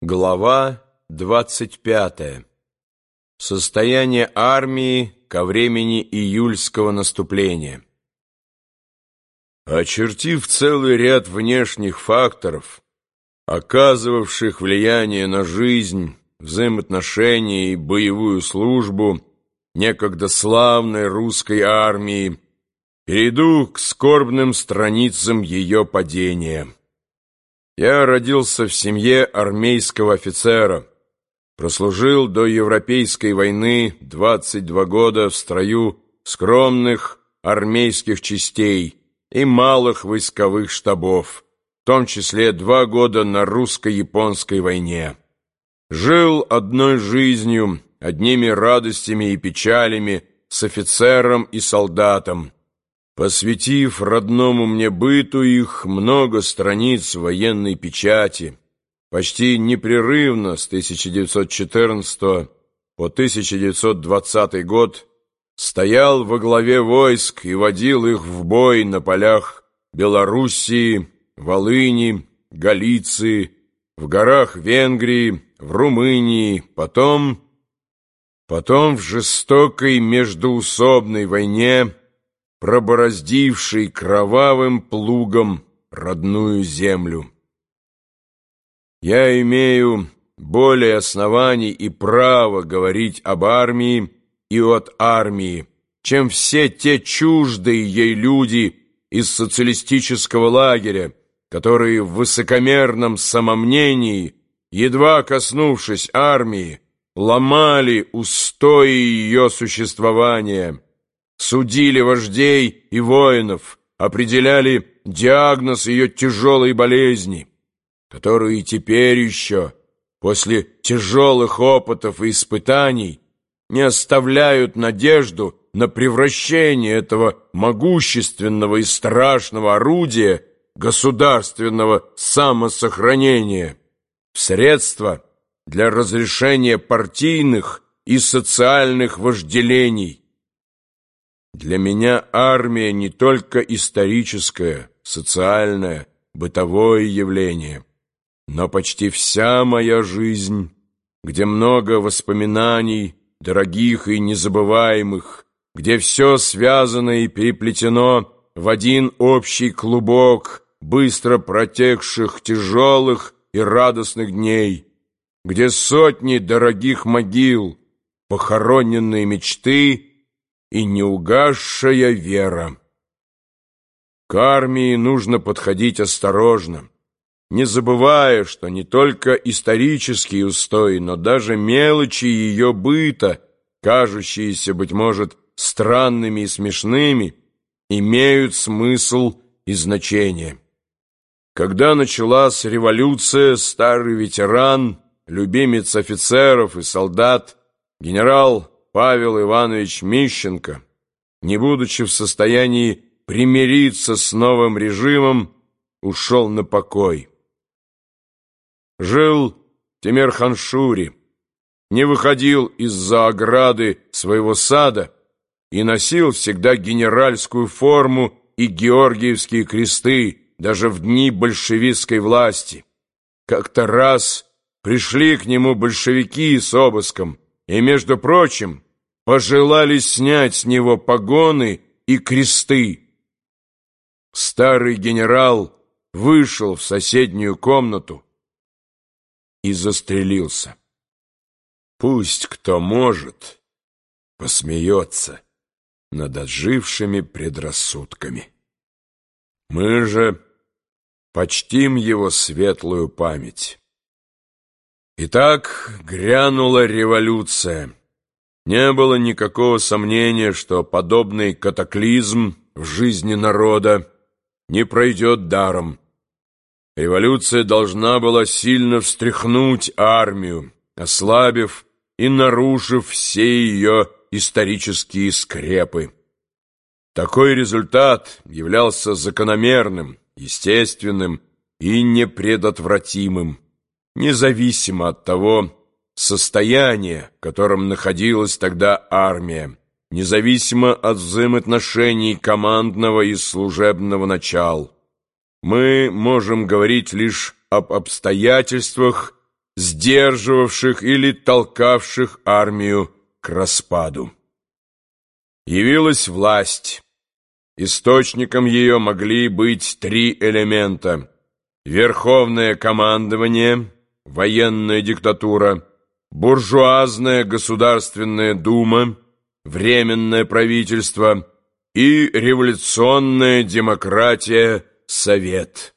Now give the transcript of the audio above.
Глава 25. Состояние армии ко времени июльского наступления. Очертив целый ряд внешних факторов, оказывавших влияние на жизнь, взаимоотношения и боевую службу некогда славной русской армии, перейду к скорбным страницам ее падения. Я родился в семье армейского офицера, прослужил до Европейской войны 22 года в строю скромных армейских частей и малых войсковых штабов, в том числе два года на русско-японской войне. Жил одной жизнью, одними радостями и печалями с офицером и солдатом, посвятив родному мне быту их много страниц военной печати, почти непрерывно с 1914 по 1920 год стоял во главе войск и водил их в бой на полях Белоруссии, Волыни, Галиции, в горах Венгрии, в Румынии, потом... Потом в жестокой междуусобной войне пробороздивший кровавым плугом родную землю. Я имею более оснований и право говорить об армии и от армии, чем все те чуждые ей люди из социалистического лагеря, которые в высокомерном самомнении, едва коснувшись армии, ломали устои ее существования, судили вождей и воинов, определяли диагноз ее тяжелой болезни, которые теперь еще, после тяжелых опытов и испытаний, не оставляют надежду на превращение этого могущественного и страшного орудия государственного самосохранения в средства для разрешения партийных и социальных вожделений, для меня армия не только историческое, социальное, бытовое явление, но почти вся моя жизнь, где много воспоминаний, дорогих и незабываемых, где все связано и переплетено в один общий клубок быстро протекших тяжелых и радостных дней, где сотни дорогих могил, похороненные мечты — и неугасшая вера. К армии нужно подходить осторожно, не забывая, что не только исторические устои, но даже мелочи ее быта, кажущиеся, быть может, странными и смешными, имеют смысл и значение. Когда началась революция, старый ветеран, любимец офицеров и солдат, генерал Павел Иванович Мищенко, не будучи в состоянии примириться с новым режимом, ушел на покой. Жил в Темерханшуре, не выходил из-за ограды своего сада и носил всегда генеральскую форму и георгиевские кресты, даже в дни большевистской власти. Как-то раз пришли к нему большевики с обыском, и, между прочим, пожелали снять с него погоны и кресты. Старый генерал вышел в соседнюю комнату и застрелился. Пусть кто может, посмеется над отжившими предрассудками. Мы же почтим его светлую память. Итак, грянула революция. Не было никакого сомнения, что подобный катаклизм в жизни народа не пройдет даром. Революция должна была сильно встряхнуть армию, ослабив и нарушив все ее исторические скрепы. Такой результат являлся закономерным, естественным и непредотвратимым, независимо от того, состояние, в котором находилась тогда армия, независимо от взаимоотношений командного и служебного начал. Мы можем говорить лишь об обстоятельствах, сдерживавших или толкавших армию к распаду. Явилась власть. Источником ее могли быть три элемента. Верховное командование, военная диктатура, буржуазная государственная дума, временное правительство и революционная демократия Совет.